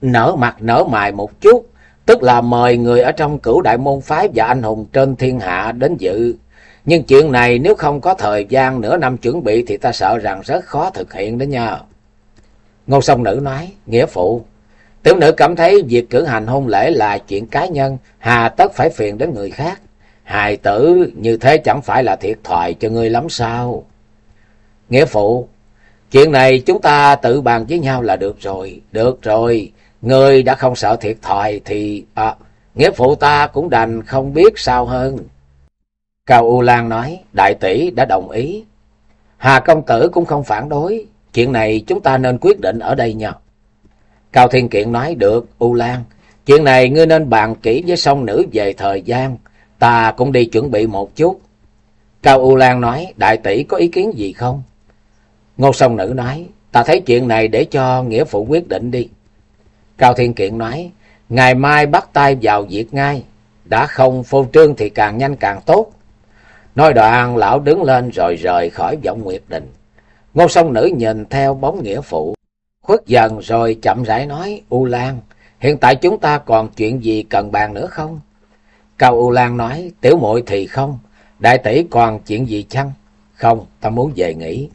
nở mặt nở mày một chút, tức là mời người ở trong cửu đại môn phái và anh hùng trên thiên hạ đến dự. Nhưng chuyện này nếu không có thời gian nửa năm chuẩn bị thì ta sợ rằng rất khó thực hiện đó nha. Ngô song nữ nói, nghĩa phụ, tiểu nữ cảm thấy việc cử hành hôn lễ là chuyện cá nhân, hà tất phải phiền đến người khác. Hài tử như thế chẳng phải là thiệt thòi cho ngươi lắm sao? Nghĩa phụ, chuyện này chúng ta tự bàn với nhau là được rồi, được rồi. Ngươi đã không sợ thiệt thòi thì à, nghĩa phụ ta cũng đành không biết sao hơn. Cao U Lan nói, đại tỷ đã đồng ý. Hà công tử cũng không phản đối, chuyện này chúng ta nên quyết định ở đây nhờ. Cao Thiên Kiện nói, được, U Lan, chuyện này ngươi nên bàn kỹ với song nữ về thời gian, ta cũng đi chuẩn bị một chút. Cao U Lan nói, đại tỷ có ý kiến gì không? Ngô song nữ nói, ta thấy chuyện này để cho nghĩa phụ quyết định đi. Cao Thiên Kiện nói, ngày mai bắt tay vào việc ngay, đã không phô trương thì càng nhanh càng tốt. Nói đoạn lão đứng lên rồi rời khỏi vọng nguyệt đình. Ngô song nữ nhìn theo bóng nghĩa phụ, khuất dần rồi chậm rãi nói, U Lan, hiện tại chúng ta còn chuyện gì cần bàn nữa không? Cao U Lan nói, tiểu muội thì không, đại tỷ còn chuyện gì chăng? Không, ta muốn về nghỉ.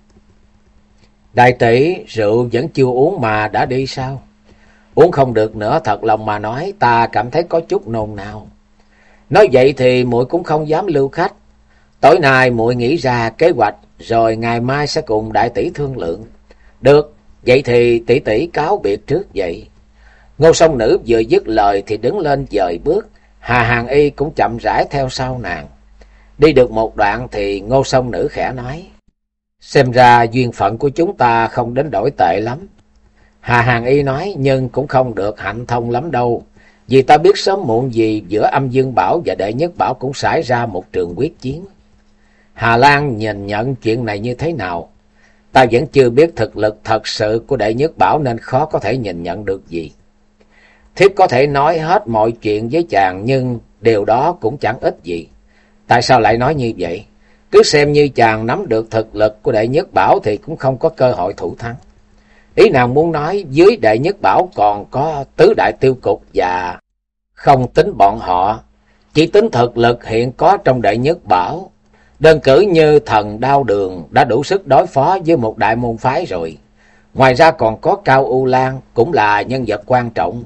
Đại tỷ, rượu vẫn chưa uống mà đã đi sao? Uống không được nữa, thật lòng mà nói, ta cảm thấy có chút nôn nào. Nói vậy thì muội cũng không dám lưu khách. Tối nay muội nghĩ ra kế hoạch, rồi ngày mai sẽ cùng đại tỷ thương lượng. Được, vậy thì tỷ tỷ cáo biệt trước vậy. Ngô song nữ vừa dứt lời thì đứng lên dời bước, Hà Hàng Y cũng chậm rãi theo sau nàng. Đi được một đoạn thì ngô song nữ khẽ nói. Xem ra duyên phận của chúng ta không đến đổi tệ lắm. Hà Hàng Y nói nhưng cũng không được hạnh thông lắm đâu. Vì ta biết sớm muộn gì giữa âm dương bảo và đệ nhất bảo cũng xảy ra một trường quyết chiến. Hà Lan nhìn nhận chuyện này như thế nào? Ta vẫn chưa biết thực lực thật sự của đệ nhất bảo nên khó có thể nhìn nhận được gì. Thiếp có thể nói hết mọi chuyện với chàng, nhưng điều đó cũng chẳng ích gì. Tại sao lại nói như vậy? Cứ xem như chàng nắm được thực lực của đệ nhất bảo thì cũng không có cơ hội thủ thắng. Ý nàng muốn nói dưới đệ nhất bảo còn có tứ đại tiêu cục và không tính bọn họ. Chỉ tính thực lực hiện có trong đệ nhất bảo. Đơn cử như thần đao đường đã đủ sức đối phó với một đại môn phái rồi. Ngoài ra còn có Cao U Lan cũng là nhân vật quan trọng.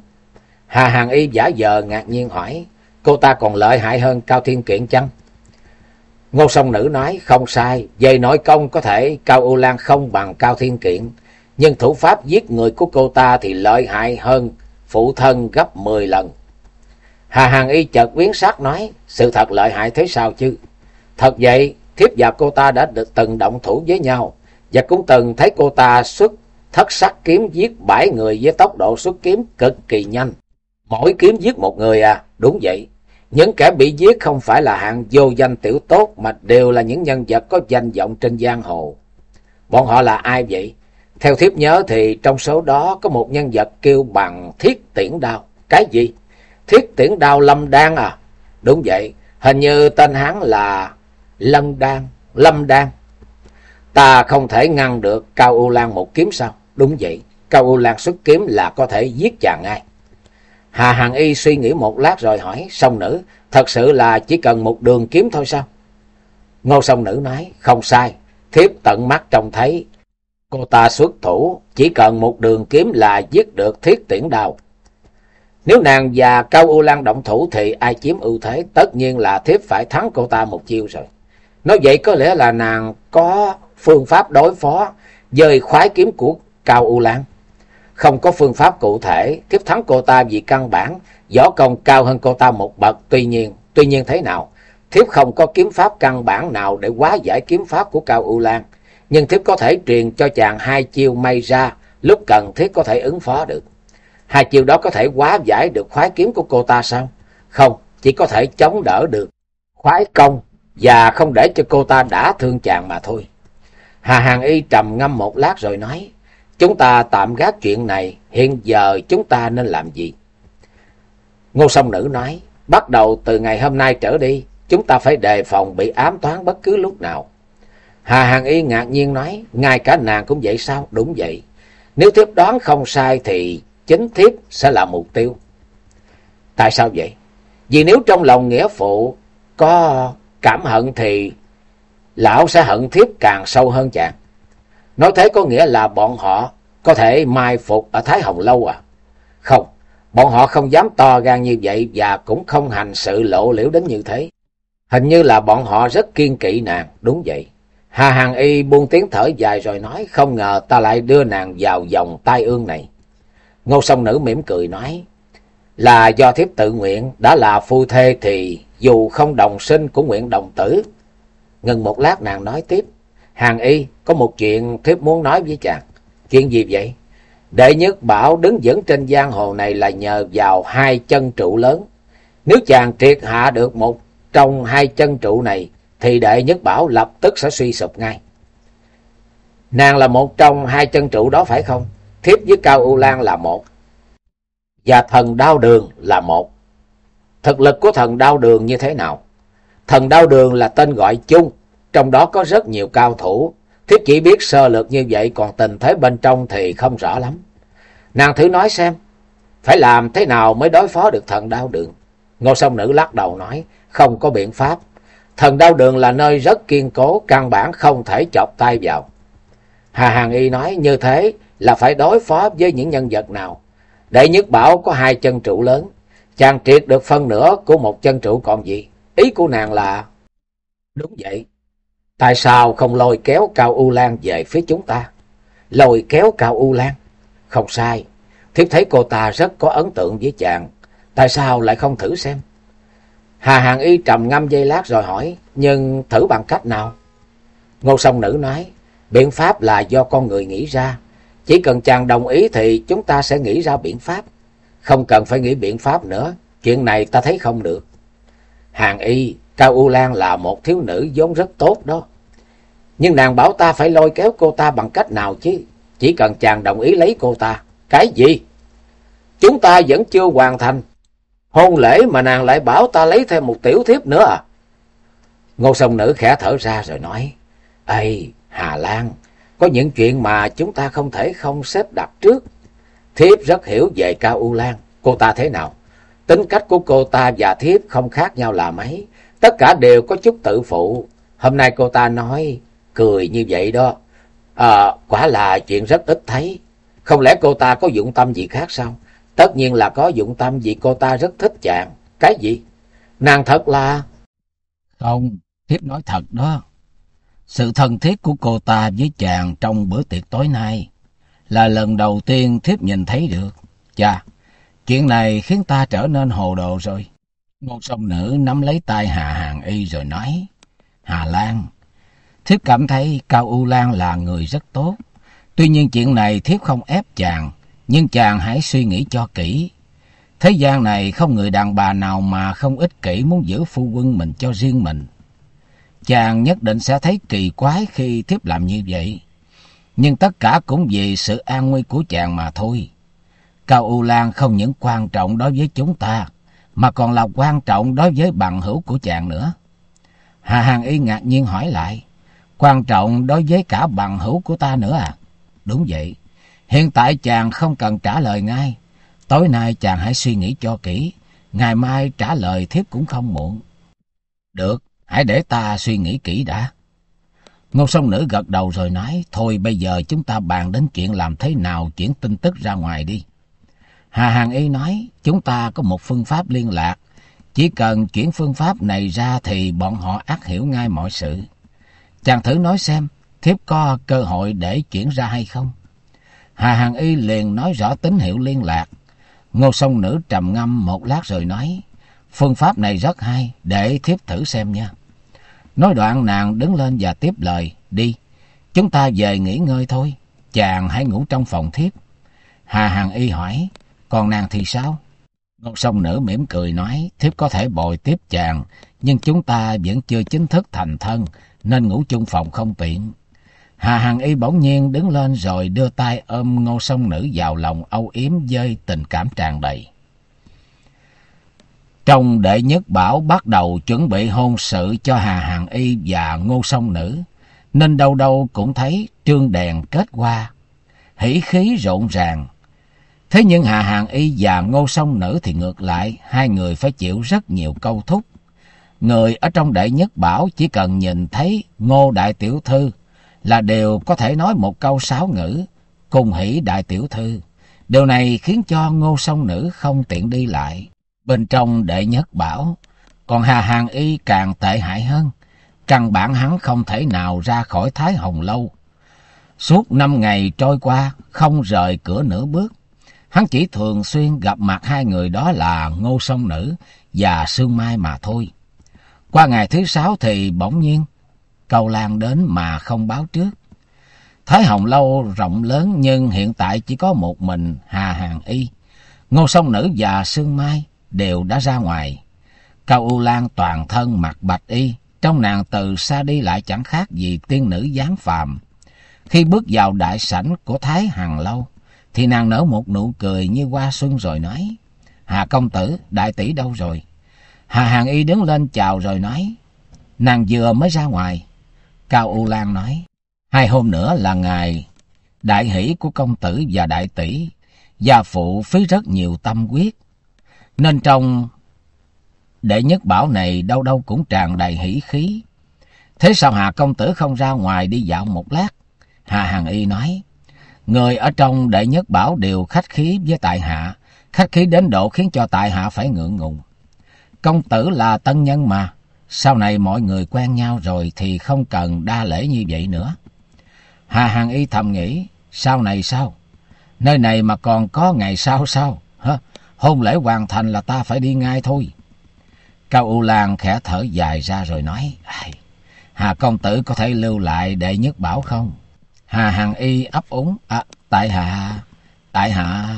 Hà Hàng Y giả giờ ngạc nhiên hỏi, cô ta còn lợi hại hơn Cao Thiên Kiện chăng? Ngô Song Nữ nói, không sai, về nội công có thể Cao U Lan không bằng Cao Thiên Kiện, nhưng thủ pháp giết người của cô ta thì lợi hại hơn phụ thân gấp 10 lần. Hà Hàng Y chợt biến sắc nói, sự thật lợi hại thế sao chứ? Thật vậy, thiếp và cô ta đã được từng động thủ với nhau, và cũng từng thấy cô ta xuất thất sắc kiếm giết bảy người với tốc độ xuất kiếm cực kỳ nhanh. Mỗi kiếm giết một người à, đúng vậy. Những kẻ bị giết không phải là hạng vô danh tiểu tốt mà đều là những nhân vật có danh vọng trên giang hồ. Bọn họ là ai vậy? Theo thiếp nhớ thì trong số đó có một nhân vật kêu bằng thiết tiễn đao. Cái gì? Thiết tiễn đao Lâm Đan à? Đúng vậy, hình như tên hắn là Lâm Đan, Lâm Đan. Ta không thể ngăn được Cao U Lan một kiếm sao? Đúng vậy, Cao U Lan xuất kiếm là có thể giết chàng ngay. Hà Hằng Y suy nghĩ một lát rồi hỏi, song nữ, thật sự là chỉ cần một đường kiếm thôi sao? Ngô song nữ nói, không sai, thiếp tận mắt trông thấy. Cô ta xuất thủ, chỉ cần một đường kiếm là giết được thiết tiễn đào. Nếu nàng và Cao U Lan động thủ thì ai chiếm ưu thế, tất nhiên là thiếp phải thắng cô ta một chiêu rồi. Nói vậy có lẽ là nàng có phương pháp đối phó dời khoái kiếm của Cao U Lan. Không có phương pháp cụ thể, kiếp thắng cô ta vì căn bản, võ công cao hơn cô ta một bậc. Tuy nhiên, tuy nhiên thế nào? Thiếp không có kiếm pháp căn bản nào để hóa giải kiếm pháp của Cao U Lan. Nhưng thiếp có thể truyền cho chàng hai chiêu may ra, lúc cần thiết có thể ứng phó được. Hai chiêu đó có thể hóa giải được khoái kiếm của cô ta sao? Không, chỉ có thể chống đỡ được khoái công và không để cho cô ta đã thương chàng mà thôi. Hà Hàng Y trầm ngâm một lát rồi nói, chúng ta tạm gác chuyện này, hiện giờ chúng ta nên làm gì? Ngô Song Nữ nói, bắt đầu từ ngày hôm nay trở đi, chúng ta phải đề phòng bị ám toán bất cứ lúc nào. Hà Hàng Y ngạc nhiên nói, ngay cả nàng cũng vậy sao? Đúng vậy. Nếu tiếp đoán không sai thì chính thiếp sẽ là mục tiêu. Tại sao vậy? Vì nếu trong lòng nghĩa phụ có cảm hận thì lão sẽ hận thiếp càng sâu hơn chàng. Nói thế có nghĩa là bọn họ có thể mai phục ở Thái Hồng Lâu à? Không, bọn họ không dám to gan như vậy và cũng không hành sự lộ liễu đến như thế. Hình như là bọn họ rất kiên kỵ nàng, đúng vậy. Hà Hàng Y buông tiếng thở dài rồi nói, không ngờ ta lại đưa nàng vào vòng tai ương này. Ngô song nữ mỉm cười nói, là do thiếp tự nguyện, đã là phu thê thì dù không đồng sinh cũng nguyện đồng tử. Ngừng một lát nàng nói tiếp, Hàng Y, có một chuyện thiếp muốn nói với chàng. Chuyện gì vậy? Đệ nhất bảo đứng vững trên giang hồ này là nhờ vào hai chân trụ lớn. Nếu chàng triệt hạ được một trong hai chân trụ này, thì đệ nhất bảo lập tức sẽ suy sụp ngay. Nàng là một trong hai chân trụ đó phải không? Thiếp với Cao U Lan là một. Và thần đao đường là một. Thực lực của thần đao đường như thế nào? Thần đao đường là tên gọi chung, trong đó có rất nhiều cao thủ. Thiếp chỉ biết sơ lược như vậy, còn tình thế bên trong thì không rõ lắm. Nàng thử nói xem, phải làm thế nào mới đối phó được thần đao đường? Ngô sông nữ lắc đầu nói, không có biện pháp. Thần đao đường là nơi rất kiên cố, căn bản không thể chọc tay vào. Hà Hàng Y nói như thế là phải đối phó với những nhân vật nào. Đệ nhất bảo có hai chân trụ lớn, chàng triệt được phân nửa của một chân trụ còn gì. Ý của nàng là... Đúng vậy. Tại sao không lôi kéo Cao U Lan về phía chúng ta? Lôi kéo Cao U Lan? Không sai. Thiếp thấy cô ta rất có ấn tượng với chàng. Tại sao lại không thử xem? Hà Hàng Y trầm ngâm giây lát rồi hỏi, nhưng thử bằng cách nào? Ngô song nữ nói, biện pháp là do con người nghĩ ra. Chỉ cần chàng đồng ý thì chúng ta sẽ nghĩ ra biện pháp. không cần phải nghĩ biện pháp nữa. Chuyện này ta thấy không được. Hàng y, Cao U Lan là một thiếu nữ vốn rất tốt đó. Nhưng nàng bảo ta phải lôi kéo cô ta bằng cách nào chứ? Chỉ cần chàng đồng ý lấy cô ta. Cái gì? Chúng ta vẫn chưa hoàn thành. Hôn lễ mà nàng lại bảo ta lấy thêm một tiểu thiếp nữa à? Ngô sông nữ khẽ thở ra rồi nói. Ây, Hà Lan, có những chuyện mà chúng ta không thể không xếp đặt trước. Thiếp rất hiểu về Cao U Lan. Cô ta thế nào? Tính cách của cô ta và thiếp không khác nhau là mấy. Tất cả đều có chút tự phụ. Hôm nay cô ta nói, cười như vậy đó. À, quả là chuyện rất ít thấy. Không lẽ cô ta có dụng tâm gì khác sao? Tất nhiên là có dụng tâm vì cô ta rất thích chàng. Cái gì? Nàng thật là... Không, thiếp nói thật đó. Sự thân thiết của cô ta với chàng trong bữa tiệc tối nay là lần đầu tiên thiếp nhìn thấy được. Chà, chuyện này khiến ta trở nên hồ đồ rồi. Ngôn sông nữ nắm lấy tay Hà Hàng Y rồi nói, Hà Lan, thiếp cảm thấy Cao U Lan là người rất tốt. Tuy nhiên chuyện này thiếp không ép chàng, nhưng chàng hãy suy nghĩ cho kỹ. Thế gian này không người đàn bà nào mà không ích kỷ muốn giữ phu quân mình cho riêng mình. Chàng nhất định sẽ thấy kỳ quái khi thiếp làm như vậy. Nhưng tất cả cũng vì sự an nguy của chàng mà thôi. Cao U Lan không những quan trọng đối với chúng ta, mà còn là quan trọng đối với bằng hữu của chàng nữa. Hà Hàng Y ngạc nhiên hỏi lại, quan trọng đối với cả bằng hữu của ta nữa à? Đúng vậy, hiện tại chàng không cần trả lời ngay. Tối nay chàng hãy suy nghĩ cho kỹ, ngày mai trả lời thiếp cũng không muộn. Được, hãy để ta suy nghĩ kỹ đã. Ngô sông nữ gật đầu rồi nói, thôi bây giờ chúng ta bàn đến chuyện làm thế nào chuyển tin tức ra ngoài đi. Hà Hàng Y nói, chúng ta có một phương pháp liên lạc. Chỉ cần chuyển phương pháp này ra thì bọn họ ác hiểu ngay mọi sự. Chàng thử nói xem, thiếp có cơ hội để chuyển ra hay không? Hà Hàng Y liền nói rõ tín hiệu liên lạc. Ngô sông nữ trầm ngâm một lát rồi nói, phương pháp này rất hay, để thiếp thử xem nha. Nói đoạn nàng đứng lên và tiếp lời, đi, chúng ta về nghỉ ngơi thôi, chàng hãy ngủ trong phòng thiếp. Hà Hàng Y hỏi, còn nàng thì sao? Ngô sông nữ mỉm cười nói, thiếp có thể bồi tiếp chàng, nhưng chúng ta vẫn chưa chính thức thành thân, nên ngủ chung phòng không tiện. Hà Hằng Y bỗng nhiên đứng lên rồi đưa tay ôm ngô sông nữ vào lòng âu yếm dơi tình cảm tràn đầy. Trong đệ nhất bảo bắt đầu chuẩn bị hôn sự cho Hà hàng Y và ngô sông nữ, nên đâu đâu cũng thấy trương đèn kết hoa, hỷ khí rộn ràng, Thế nhưng Hà Hàng Y và Ngô Song Nữ thì ngược lại, hai người phải chịu rất nhiều câu thúc. Người ở trong đệ nhất bảo chỉ cần nhìn thấy Ngô Đại Tiểu Thư là đều có thể nói một câu sáo ngữ, cùng hỷ Đại Tiểu Thư. Điều này khiến cho Ngô Song Nữ không tiện đi lại. Bên trong đệ nhất bảo, còn Hà Hàng Y càng tệ hại hơn. Căn bản hắn không thể nào ra khỏi Thái Hồng Lâu. Suốt năm ngày trôi qua, không rời cửa nửa bước. Hắn chỉ thường xuyên gặp mặt hai người đó là Ngô Sông Nữ và Sương Mai mà thôi. Qua ngày thứ sáu thì bỗng nhiên cầu lan đến mà không báo trước. Thái Hồng Lâu rộng lớn nhưng hiện tại chỉ có một mình Hà Hàng Y. Ngô Sông Nữ và Sương Mai đều đã ra ngoài. Cao U Lan toàn thân mặc bạch y, trong nàng từ xa đi lại chẳng khác gì tiên nữ giáng phàm. Khi bước vào đại sảnh của Thái Hằng Lâu, thì nàng nở một nụ cười như hoa xuân rồi nói, Hà công tử, đại tỷ đâu rồi? Hà Hàng Y đứng lên chào rồi nói, nàng vừa mới ra ngoài. Cao U Lan nói, hai hôm nữa là ngày đại hỷ của công tử và đại tỷ, gia phụ phí rất nhiều tâm quyết. Nên trong đệ nhất bảo này đâu đâu cũng tràn đầy hỷ khí. Thế sao Hà công tử không ra ngoài đi dạo một lát? Hà Hằng Y nói, Người ở trong đệ nhất bảo đều khách khí với tại hạ, khách khí đến độ khiến cho tại hạ phải ngượng ngùng. Công tử là tân nhân mà, sau này mọi người quen nhau rồi thì không cần đa lễ như vậy nữa. Hà Hằng Y thầm nghĩ, sau này sao? Nơi này mà còn có ngày sau sao? Hả? Hôn lễ hoàn thành là ta phải đi ngay thôi. Cao U Lan khẽ thở dài ra rồi nói, Hà công tử có thể lưu lại đệ nhất bảo không? Hà Hằng Y ấp úng, à, tại hạ, tại hạ.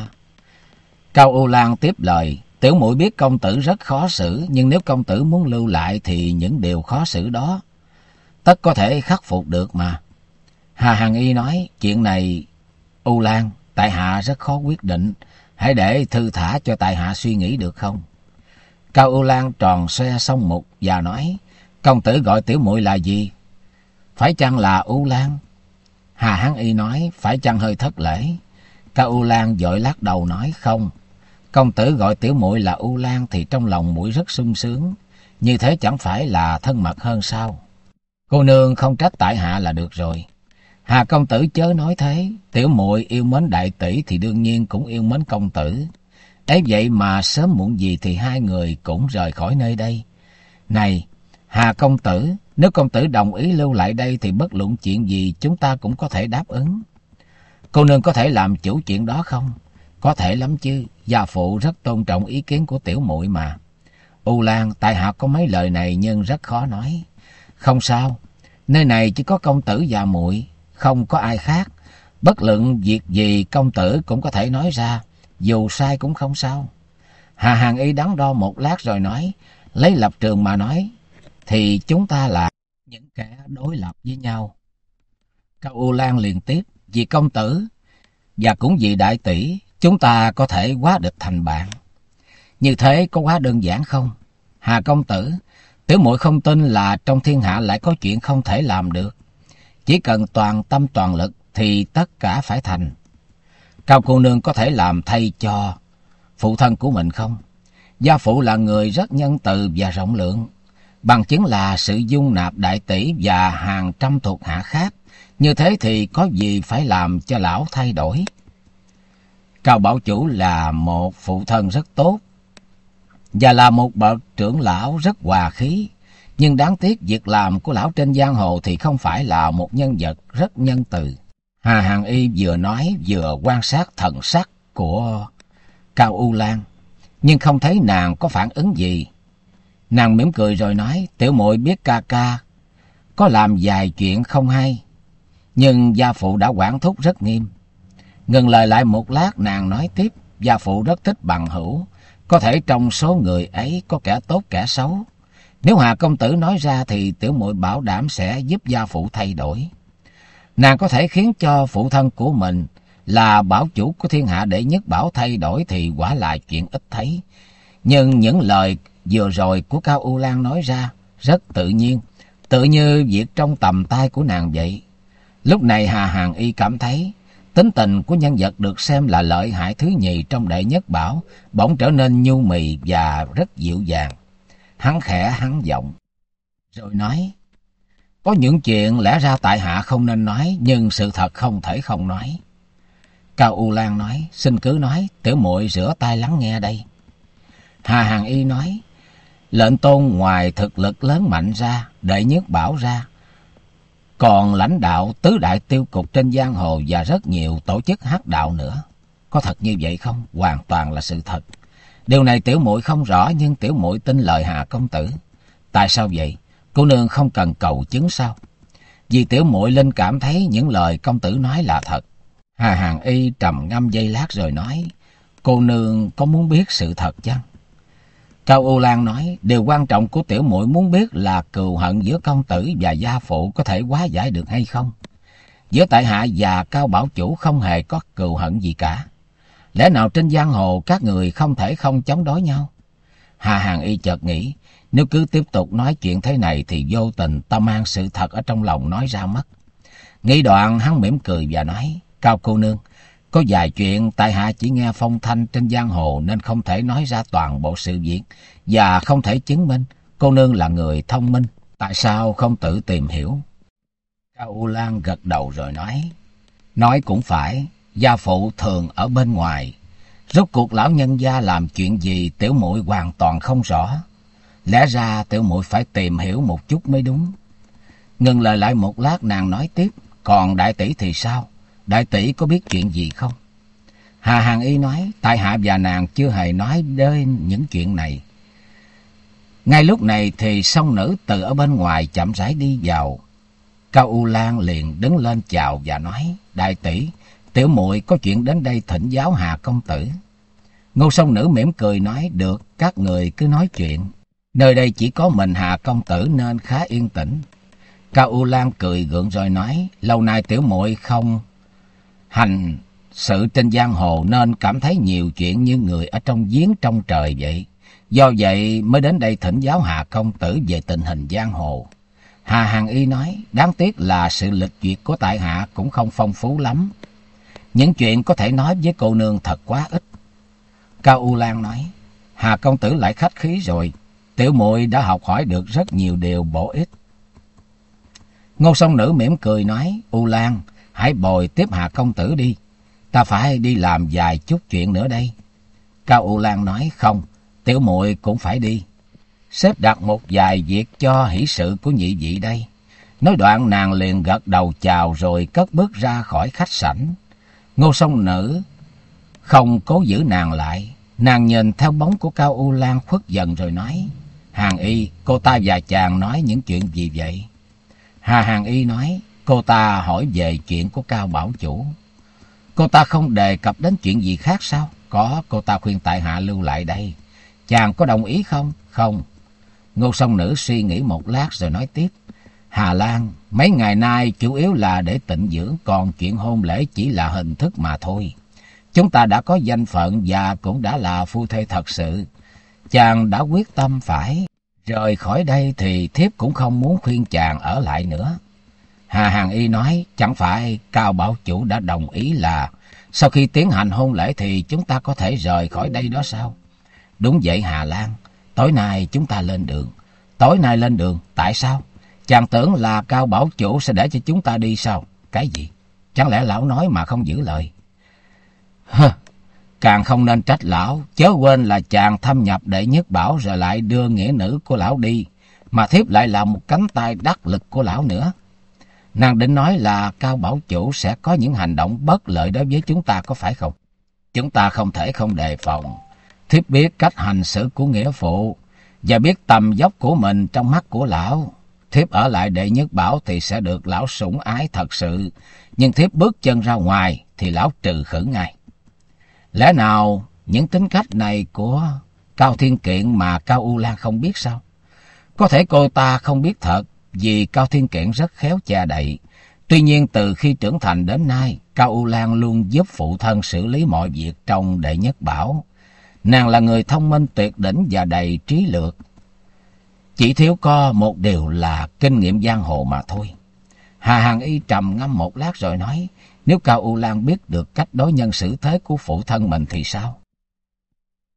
Cao U Lan tiếp lời, tiểu muội biết công tử rất khó xử, nhưng nếu công tử muốn lưu lại thì những điều khó xử đó tất có thể khắc phục được mà. Hà Hằng Y nói, chuyện này, U Lan, tại hạ rất khó quyết định, hãy để thư thả cho tại hạ suy nghĩ được không? Cao ưu Lan tròn xe xong mục và nói, công tử gọi tiểu muội là gì? Phải chăng là ưu Lan? Hà Hán Y nói, phải chăng hơi thất lễ? Cao ưu Lan dội lắc đầu nói, không. Công tử gọi tiểu muội là ưu Lan thì trong lòng muội rất sung sướng. Như thế chẳng phải là thân mật hơn sao? Cô nương không trách tại hạ là được rồi. Hà công tử chớ nói thế, tiểu muội yêu mến đại tỷ thì đương nhiên cũng yêu mến công tử. ấy vậy mà sớm muộn gì thì hai người cũng rời khỏi nơi đây. Này, Hà công tử, nếu công tử đồng ý lưu lại đây thì bất luận chuyện gì chúng ta cũng có thể đáp ứng. Cô nương có thể làm chủ chuyện đó không? Có thể lắm chứ, gia phụ rất tôn trọng ý kiến của tiểu muội mà. U Lan, tại hạ có mấy lời này nhưng rất khó nói. Không sao, nơi này chỉ có công tử và muội, không có ai khác. Bất luận việc gì công tử cũng có thể nói ra, dù sai cũng không sao. Hà Hàng Y đắn đo một lát rồi nói, lấy lập trường mà nói, thì chúng ta là những kẻ đối lập với nhau. Cao U Lan liền tiếp, vì công tử và cũng vì đại tỷ, chúng ta có thể quá địch thành bạn. Như thế có quá đơn giản không? Hà công tử, Tiểu muội không tin là trong thiên hạ lại có chuyện không thể làm được. Chỉ cần toàn tâm toàn lực thì tất cả phải thành. Cao cô nương có thể làm thay cho phụ thân của mình không? Gia phụ là người rất nhân từ và rộng lượng. Bằng chứng là sự dung nạp đại tỷ và hàng trăm thuộc hạ khác. Như thế thì có gì phải làm cho lão thay đổi? Cao Bảo Chủ là một phụ thân rất tốt và là một bậc trưởng lão rất hòa khí. Nhưng đáng tiếc việc làm của lão trên giang hồ thì không phải là một nhân vật rất nhân từ. Hà Hàng Y vừa nói vừa quan sát thần sắc của Cao U Lan, nhưng không thấy nàng có phản ứng gì. Nàng mỉm cười rồi nói, tiểu muội biết ca ca có làm vài chuyện không hay, nhưng gia phụ đã quản thúc rất nghiêm. Ngừng lời lại một lát nàng nói tiếp, gia phụ rất thích bằng hữu, có thể trong số người ấy có kẻ tốt kẻ xấu. Nếu Hà công tử nói ra thì tiểu muội bảo đảm sẽ giúp gia phụ thay đổi. Nàng có thể khiến cho phụ thân của mình là bảo chủ của thiên hạ để nhất bảo thay đổi thì quả là chuyện ít thấy. Nhưng những lời vừa rồi của Cao U Lan nói ra rất tự nhiên, tự như việc trong tầm tay của nàng vậy. Lúc này Hà Hàng Y cảm thấy Tính tình của nhân vật được xem là lợi hại thứ nhì trong đệ nhất bảo, bỗng trở nên nhu mì và rất dịu dàng. Hắn khẽ hắn giọng, rồi nói, có những chuyện lẽ ra tại hạ không nên nói, nhưng sự thật không thể không nói. Cao U Lan nói, xin cứ nói, tiểu muội rửa tay lắng nghe đây. Hà Hàng Y nói, lệnh tôn ngoài thực lực lớn mạnh ra, đệ nhất bảo ra, còn lãnh đạo tứ đại tiêu cục trên giang hồ và rất nhiều tổ chức hát đạo nữa. Có thật như vậy không? Hoàn toàn là sự thật. Điều này tiểu muội không rõ nhưng tiểu muội tin lời Hà công tử. Tại sao vậy? Cô nương không cần cầu chứng sao? Vì tiểu muội linh cảm thấy những lời công tử nói là thật. Hà Hàng Y trầm ngâm giây lát rồi nói, cô nương có muốn biết sự thật chăng? Cao U Lan nói, điều quan trọng của tiểu muội muốn biết là cừu hận giữa công tử và gia phụ có thể hóa giải được hay không. Giữa tại hạ và Cao Bảo Chủ không hề có cừu hận gì cả. Lẽ nào trên giang hồ các người không thể không chống đối nhau? Hà Hàng Y chợt nghĩ, nếu cứ tiếp tục nói chuyện thế này thì vô tình ta mang sự thật ở trong lòng nói ra mất. Nghĩ đoạn hắn mỉm cười và nói, Cao cô nương, có vài chuyện tại hạ chỉ nghe phong thanh trên giang hồ nên không thể nói ra toàn bộ sự việc và không thể chứng minh cô nương là người thông minh. Tại sao không tự tìm hiểu? Cao U Lan gật đầu rồi nói. Nói cũng phải, gia phụ thường ở bên ngoài. Rốt cuộc lão nhân gia làm chuyện gì tiểu muội hoàn toàn không rõ. Lẽ ra tiểu muội phải tìm hiểu một chút mới đúng. Ngừng lời lại một lát nàng nói tiếp. Còn đại tỷ thì sao? Đại tỷ có biết chuyện gì không? Hà Hàng Y nói, tại hạ và nàng chưa hề nói đến những chuyện này. Ngay lúc này thì song nữ từ ở bên ngoài chậm rãi đi vào. Cao U Lan liền đứng lên chào và nói, Đại tỷ, tiểu muội có chuyện đến đây thỉnh giáo Hà công tử. Ngô sông nữ mỉm cười nói, được, các người cứ nói chuyện. Nơi đây chỉ có mình Hà Công Tử nên khá yên tĩnh. Cao U Lan cười gượng rồi nói, lâu nay tiểu muội không hành sự trên giang hồ nên cảm thấy nhiều chuyện như người ở trong giếng trong trời vậy. Do vậy mới đến đây thỉnh giáo Hà Công Tử về tình hình giang hồ. Hà Hằng Y nói, đáng tiếc là sự lịch duyệt của tại hạ cũng không phong phú lắm. Những chuyện có thể nói với cô nương thật quá ít. Cao U Lan nói, Hà Công Tử lại khách khí rồi, tiểu muội đã học hỏi được rất nhiều điều bổ ích. Ngô song nữ mỉm cười nói, U Lan, hãy bồi tiếp Hà Công Tử đi, ta phải đi làm vài chút chuyện nữa đây. Cao U Lan nói, không, tiểu muội cũng phải đi. Xếp đặt một vài việc cho hỷ sự của nhị vị đây. Nói đoạn nàng liền gật đầu chào rồi cất bước ra khỏi khách sảnh. Ngô sông nữ không cố giữ nàng lại. Nàng nhìn theo bóng của Cao U Lan khuất dần rồi nói. Hàng Y, cô ta và chàng nói những chuyện gì vậy? Hà Hàng Y nói, cô ta hỏi về chuyện của Cao Bảo Chủ. Cô ta không đề cập đến chuyện gì khác sao? Có, cô ta khuyên tại hạ lưu lại đây. Chàng có đồng ý không? Không. Ngô sông nữ suy nghĩ một lát rồi nói tiếp. Hà Lan, mấy ngày nay chủ yếu là để tịnh dưỡng, còn chuyện hôn lễ chỉ là hình thức mà thôi. Chúng ta đã có danh phận và cũng đã là phu thê thật sự. Chàng đã quyết tâm phải rời khỏi đây thì thiếp cũng không muốn khuyên chàng ở lại nữa. Hà Hàng Y nói, chẳng phải Cao Bảo Chủ đã đồng ý là sau khi tiến hành hôn lễ thì chúng ta có thể rời khỏi đây đó sao? Đúng vậy Hà Lan, tối nay chúng ta lên đường. Tối nay lên đường, tại sao? Chàng tưởng là Cao Bảo Chủ sẽ để cho chúng ta đi sao? Cái gì? Chẳng lẽ lão nói mà không giữ lời? Hơ, càng không nên trách lão, chớ quên là chàng thâm nhập đệ nhất bảo rồi lại đưa nghĩa nữ của lão đi, mà thiếp lại là một cánh tay đắc lực của lão nữa. Nàng định nói là Cao Bảo Chủ sẽ có những hành động bất lợi đối với chúng ta có phải không? Chúng ta không thể không đề phòng. Thiếp biết cách hành xử của nghĩa phụ và biết tầm dốc của mình trong mắt của lão. Thiếp ở lại đệ nhất bảo thì sẽ được lão sủng ái thật sự, nhưng thiếp bước chân ra ngoài thì lão trừ khử ngay. Lẽ nào những tính cách này của Cao Thiên Kiện mà Cao U Lan không biết sao? Có thể cô ta không biết thật vì Cao Thiên Kiện rất khéo cha đậy. Tuy nhiên từ khi trưởng thành đến nay, Cao U Lan luôn giúp phụ thân xử lý mọi việc trong đệ nhất bảo. Nàng là người thông minh tuyệt đỉnh và đầy trí lược. Chỉ thiếu có một điều là kinh nghiệm giang hồ mà thôi. Hà Hằng Y trầm ngâm một lát rồi nói, nếu Cao U Lan biết được cách đối nhân xử thế của phụ thân mình thì sao?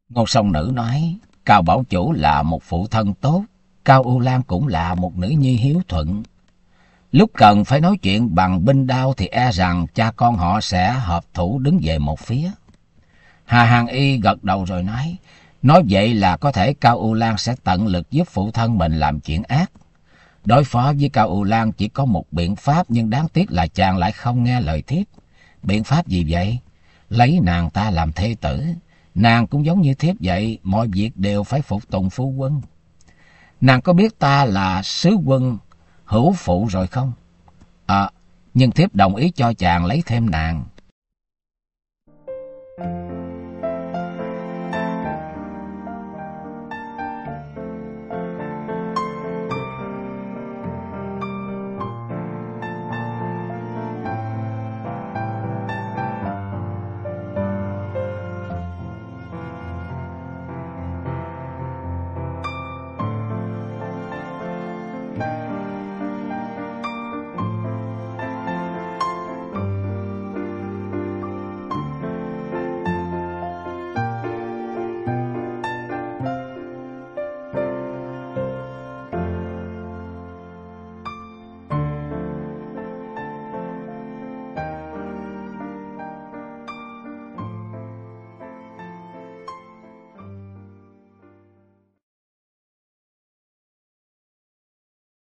Ngô Sông Nữ nói, Cao Bảo Chủ là một phụ thân tốt, Cao U Lan cũng là một nữ nhi hiếu thuận. Lúc cần phải nói chuyện bằng binh đao thì e rằng cha con họ sẽ hợp thủ đứng về một phía. Hà Hàng Y gật đầu rồi nói, nói vậy là có thể Cao U Lan sẽ tận lực giúp phụ thân mình làm chuyện ác. Đối phó với Cao U Lan chỉ có một biện pháp nhưng đáng tiếc là chàng lại không nghe lời thiếp. Biện pháp gì vậy? Lấy nàng ta làm thê tử. Nàng cũng giống như thiếp vậy, mọi việc đều phải phục tùng phu quân. Nàng có biết ta là sứ quân hữu phụ rồi không? À, nhưng thiếp đồng ý cho chàng lấy thêm nàng.